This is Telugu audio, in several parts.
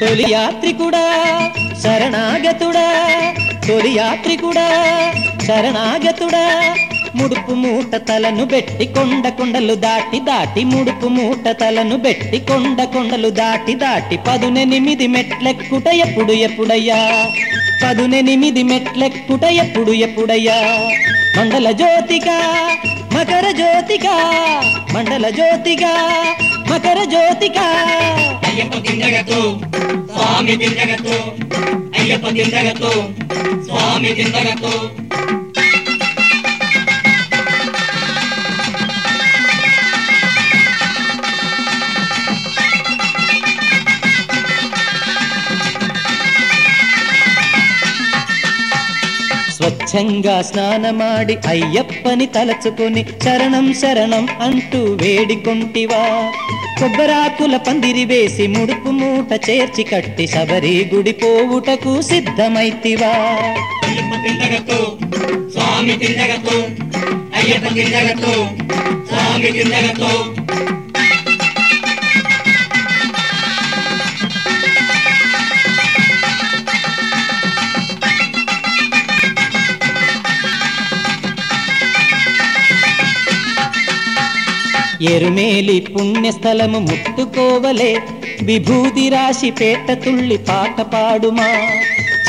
తొలి యాత్రికుడా శరణాగతుడా. తొలి యాత్రికుడా శరణాగతుడా. ముడుపు మూట తలను బెట్టి కొండ కొండలు దాటి దాటి ముడుపు మూట తలను బెట్టి కొండ కొండలు దాటి దాటి పదునెనిమిది మెట్లెక్కుట ఎప్పుడు ఎప్పుడయ్యా? పదునెనిమిది మెట్లెక్కుట ఎప్పుడు ఎప్పుడయ్యా? మండల జ్యోతిగా మకర జ్యోతిగా మండల జ్యోతిగా మకర జ్యోతిగా ಸ್ವಾಮಿ ತಿಂದಗತ್ತು ಅಯ್ಯಪ್ಪ ತಿಂದಗತ್ತು ಸ್ವಾಮಿ ತಿಂದಗತ್ತು స్వచ్ఛంగా స్నానమాడి అయ్యప్పని తలచుకొని శరణం శరణం అంటూ వేడికొంటివా. కొబ్బరాకుల పందిరి వేసి ముడుపు మూట చేర్చి కట్టి శబరి గుడి పోవుటకు సిద్ధమైతివా. స్వామి దిండగతో అయ్యప్ప దిండగతో స్వామి దిండగతో ఎరుమేలి పుణ్యస్థలము ముట్టుకోవలే. విభూతి రాశి పేట తుళ్ళి పాట పాడుమా.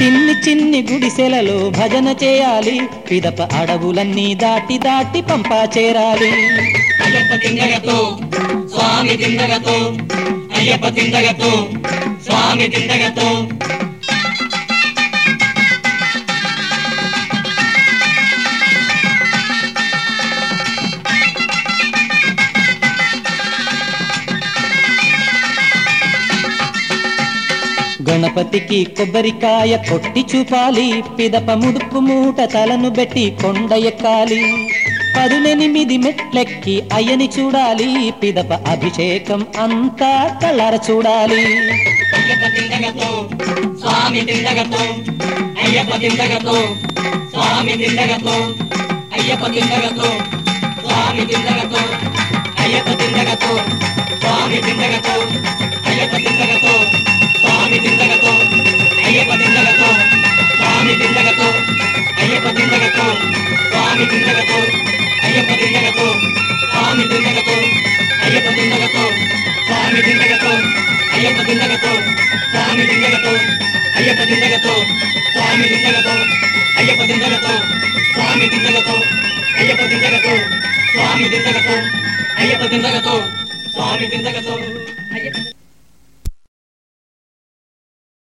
చిన్ని చిన్ని గుడిసెలలో భజన చేయాలి. పిదప అడవులన్నీ దాటి దాటి పంపా చేరాలి. అయ్యప్ప దిండగతో స్వామి తిందగతో అయ్యప్ప దిండగతో స్వామి తిందగతో గణపతికి కొబ్బరికాయ కొట్టి చూపాలి. పిదప ముడుపు మూట తలను బెట్టి కొండ ఎక్కాలి. పదునెనిమిది మెట్లెక్కి అయ్యని చూడాలి. పిదప అభిషేకం అంతా కళ్ళార చూడాలి. అయ్యప్ప దిండగతో స్వామి తిండగతో అయ్యప్ప తిండగతో స్వామి దిండగతో అయ్యప్ప తిండగతో స్వామి దిండగతో అయ్యప్ప దిండగతో స్వామి దిండగతో అయ్యప్ప దిండగతో స్వామి దిండగతో అయ్యప్ప దిండగతో స్వామి దిండగతో అయ్యప్ప దిండగతో స్వామి దిండగతో అయ్యప్ప దిండగతో స్వామి దిండగతో అయ్యప్ప దిండగతో స్వామి దిండగతో అయ్యప్ప దిండగతో స్వామి దిండగతో అయ్యప్ప దిండగతో స్వామి దిండగతో అయ్యప్ప దిండగతో స్వామి దిండగతో అయ్యప్ప దిండగతో స్వామి దిండగతో అయ్యప్ప దిండగతో స్వామి దిండగతో అయ్యప్ప